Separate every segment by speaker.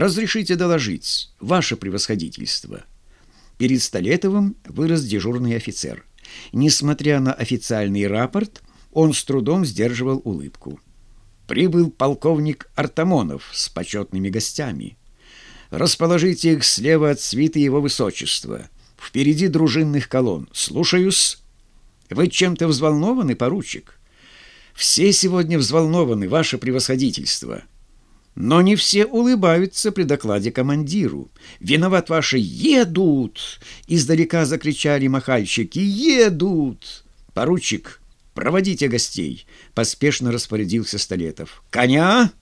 Speaker 1: Разрешите доложить, ваше превосходительство». Перед Столетовым вырос дежурный офицер. Несмотря на официальный рапорт, он с трудом сдерживал улыбку. Прибыл полковник Артамонов с почетными гостями. «Расположите их слева от свиты его высочества. Впереди дружинных колонн. Слушаюсь». «Вы чем-то взволнованы, поручик?» «Все сегодня взволнованы, ваше превосходительство». Но не все улыбаются при докладе командиру. «Виноват ваши! Едут!» Издалека закричали махальщики. «Едут!» «Поручик, проводите гостей!» Поспешно распорядился Столетов. «Коня!»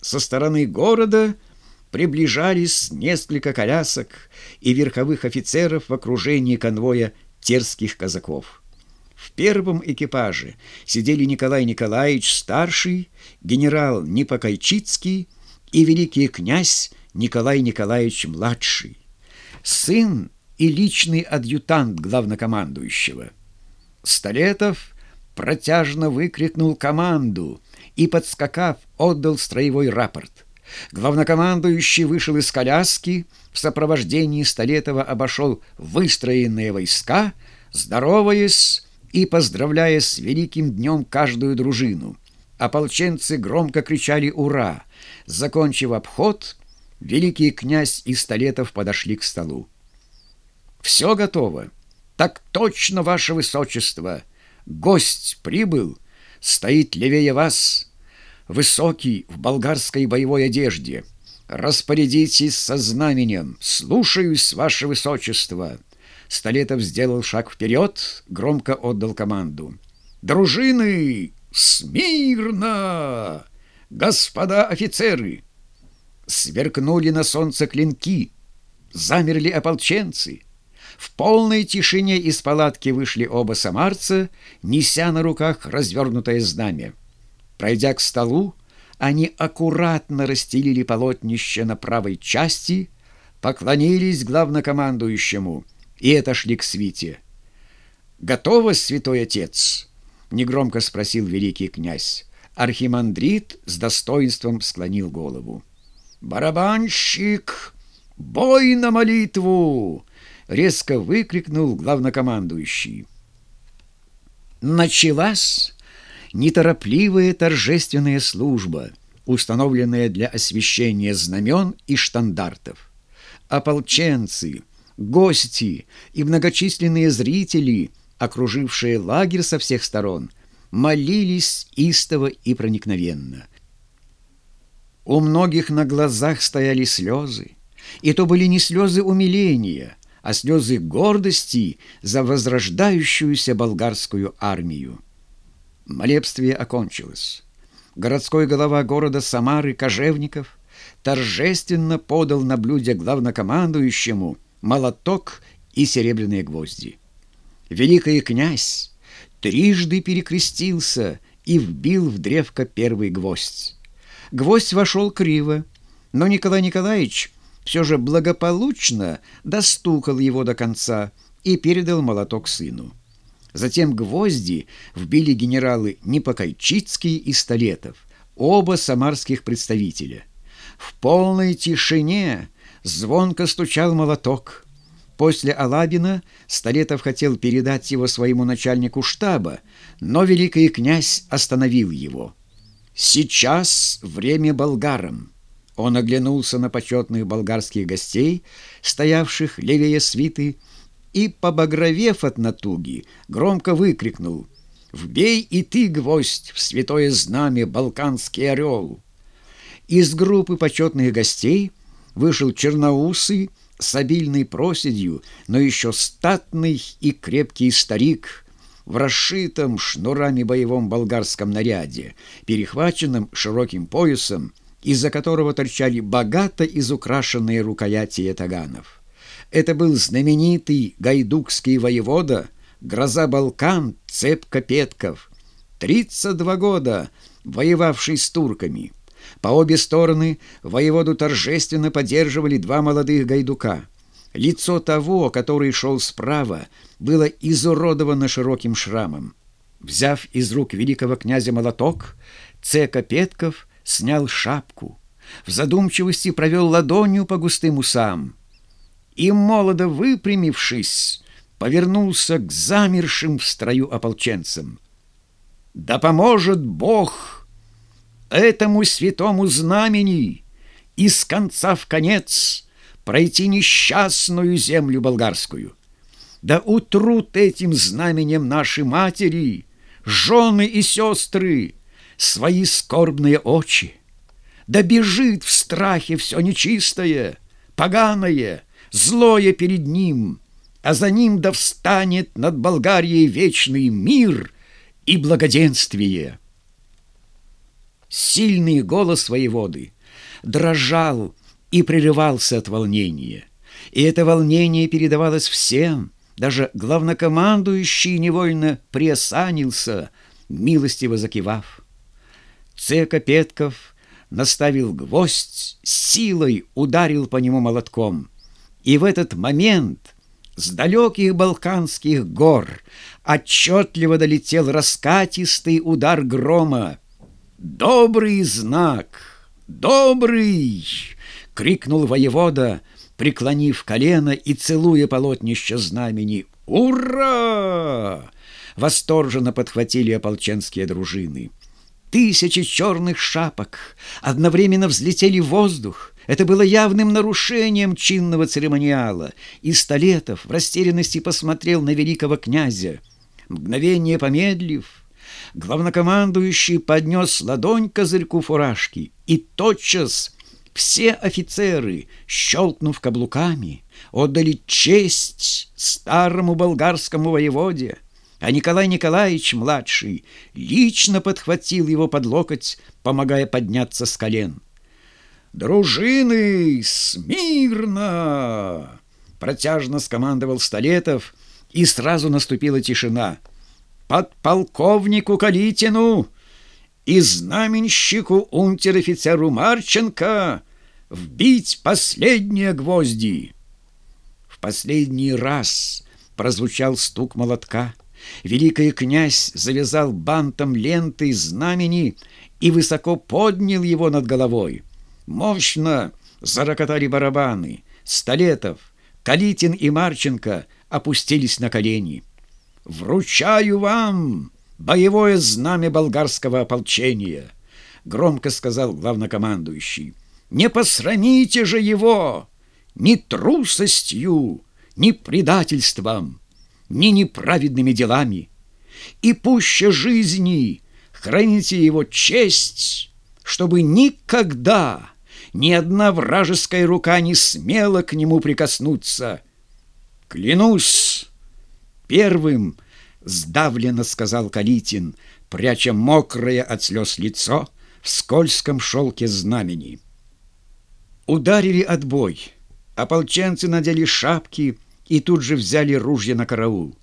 Speaker 1: Со стороны города приближались несколько колясок и верховых офицеров в окружении конвоя терских казаков. В первом экипаже сидели Николай Николаевич Старший, генерал Непокайчицкий и великий князь Николай Николаевич Младший, сын и личный адъютант главнокомандующего. Столетов протяжно выкрикнул команду и, подскакав, отдал строевой рапорт. Главнокомандующий вышел из коляски, в сопровождении Столетова обошел выстроенные войска, здороваясь, и поздравляя с великим днем каждую дружину. Ополченцы громко кричали «Ура!». Закончив обход, великий князь и Столетов подошли к столу. «Все готово. Так точно, ваше высочество. Гость прибыл, стоит левее вас, высокий в болгарской боевой одежде. Распорядитесь со знаменем. Слушаюсь, ваше высочество». Столетов сделал шаг вперед, громко отдал команду. «Дружины! Смирно! Господа офицеры!» Сверкнули на солнце клинки, замерли ополченцы. В полной тишине из палатки вышли оба самарца, неся на руках развернутое знамя. Пройдя к столу, они аккуратно расстелили полотнище на правой части, поклонились главнокомандующему — и отошли к свите. «Готово, святой отец?» — негромко спросил великий князь. Архимандрит с достоинством склонил голову. «Барабанщик! Бой на молитву!» — резко выкрикнул главнокомандующий. Началась неторопливая торжественная служба, установленная для освящения знамен и штандартов. Ополченцы — гости и многочисленные зрители, окружившие лагерь со всех сторон, молились истово и проникновенно. У многих на глазах стояли слезы, и то были не слезы умиления, а слезы гордости за возрождающуюся болгарскую армию. Молебствие окончилось. Городской голова города Самары Кожевников торжественно подал на блюде главнокомандующему – молоток и серебряные гвозди. Великий князь трижды перекрестился и вбил в древко первый гвоздь. Гвоздь вошел криво, но Николай Николаевич все же благополучно достукал его до конца и передал молоток сыну. Затем гвозди вбили генералы Непокайчицкий и Столетов, оба самарских представителя. В полной тишине звонко стучал молоток. После Алабина Столетов хотел передать его своему начальнику штаба, но великий князь остановил его. «Сейчас время болгарам». Он оглянулся на почетных болгарских гостей, стоявших левее свиты, и, побагровев от натуги, громко выкрикнул «Вбей и ты, гвоздь, в святое знамя, балканский орел!» Из группы почетных гостей – вышел черноусый с обильной проседью, но еще статный и крепкий старик в расшитом шнурами боевом болгарском наряде, перехваченном широким поясом, из-за которого торчали богато изукрашенные рукояти ятаганов. Это был знаменитый гайдукский воевода, гроза Балкан Цепка Петков, 32 года воевавший с турками – по обе стороны воеводу торжественно поддерживали два молодых гайдука. Лицо того, который шел справа, было изуродовано широким шрамом. Взяв из рук великого князя молоток, Цека Петков снял шапку. в задумчивости провел ладонью по густым усам и, молодо выпрямившись, повернулся к замершим в строю ополченцам. «Да поможет Бог этому святому знамени из конца в конец пройти несчастную землю болгарскую! Да утрут этим знаменем наши матери, жены и сестры, свои скорбные очи! Да бежит в страхе все нечистое, поганое, злое перед ним, а за ним да встанет над Болгарией вечный мир и благоденствие. Сильный голос воеводы дрожал и прерывался от волнения, и это волнение передавалось всем, даже главнокомандующий невольно приосанился, милостиво закивав. Цека Петков наставил гвоздь, силой ударил по нему молотком — и в этот момент с далеких Балканских гор отчетливо долетел раскатистый удар грома. «Добрый знак! Добрый!» — крикнул воевода, преклонив колено и целуя полотнище знамени. «Ура!» — восторженно подхватили ополченские дружины. Тысячи черных шапок одновременно взлетели в воздух. Это было явным нарушением чинного церемониала, и Столетов в растерянности посмотрел на великого князя. Мгновение помедлив, главнокомандующий поднес ладонь к козырьку фуражки, и тотчас все офицеры, щелкнув каблуками, отдали честь старому болгарскому воеводе а Николай Николаевич, младший, лично подхватил его под локоть, помогая подняться с колен. «Дружины, смирно!» Протяжно скомандовал Столетов, и сразу наступила тишина. «Подполковнику Калитину и знаменщику унтер-офицеру Марченко вбить последние гвозди!» В последний раз прозвучал стук молотка. Великий князь завязал бантом ленты знамени и высоко поднял его над головой. Мощно зарокотали барабаны. Столетов, Калитин и Марченко опустились на колени. «Вручаю вам боевое знамя болгарского ополчения!» Громко сказал главнокомандующий. «Не посрамите же его ни трусостью, ни предательством!» ни неправедными делами, и пуще жизни храните его честь, чтобы никогда ни одна вражеская рука не смела к нему прикоснуться. Клянусь, первым сдавленно сказал Калитин, пряча мокрое от слез лицо в скользком шелке знамени. Ударили отбой. Ополченцы надели шапки, и тут же взяли ружья на караул.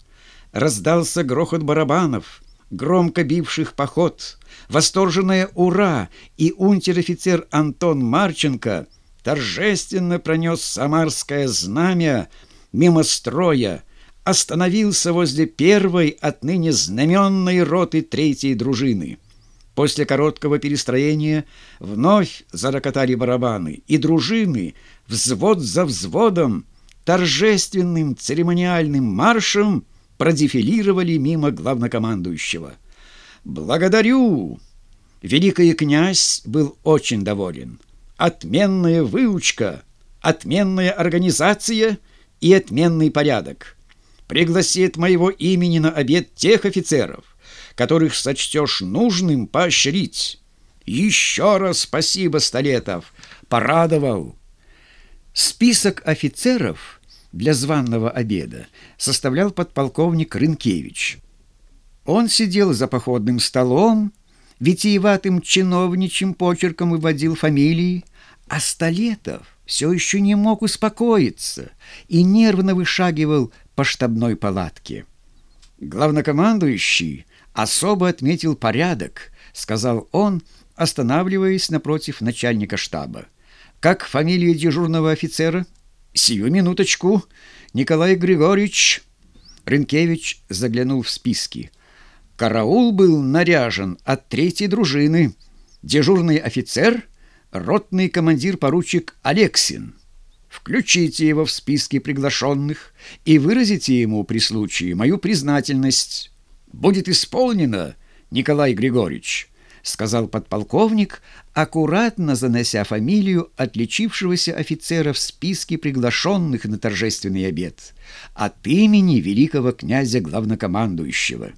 Speaker 1: Раздался грохот барабанов, громко бивших поход, восторженное «Ура!» и унтер-офицер Антон Марченко торжественно пронес самарское знамя мимо строя, остановился возле первой отныне знаменной роты третьей дружины. После короткого перестроения вновь зарокотали барабаны, и дружины, взвод за взводом, торжественным церемониальным маршем продефилировали мимо главнокомандующего. «Благодарю!» Великий князь был очень доволен. Отменная выучка, отменная организация и отменный порядок. Пригласи от моего имени на обед тех офицеров, которых сочтешь нужным поощрить. Еще раз спасибо, Столетов, порадовал. Список офицеров – для званного обеда составлял подполковник Рынкевич. Он сидел за походным столом, витиеватым чиновничьим почерком выводил фамилии, а Столетов все еще не мог успокоиться и нервно вышагивал по штабной палатке. Главнокомандующий особо отметил порядок, сказал он, останавливаясь напротив начальника штаба. «Как фамилия дежурного офицера?» «Сию минуточку, Николай Григорьевич!» Рынкевич заглянул в списки. Караул был наряжен от третьей дружины. Дежурный офицер ротный командир-поручик Алексин. Включите его в списки приглашенных и выразите ему при случае мою признательность. Будет исполнено, Николай Григорьевич, сказал подполковник, аккуратно занося фамилию отличившегося офицера в списке приглашенных на торжественный обед от имени великого князя главнокомандующего.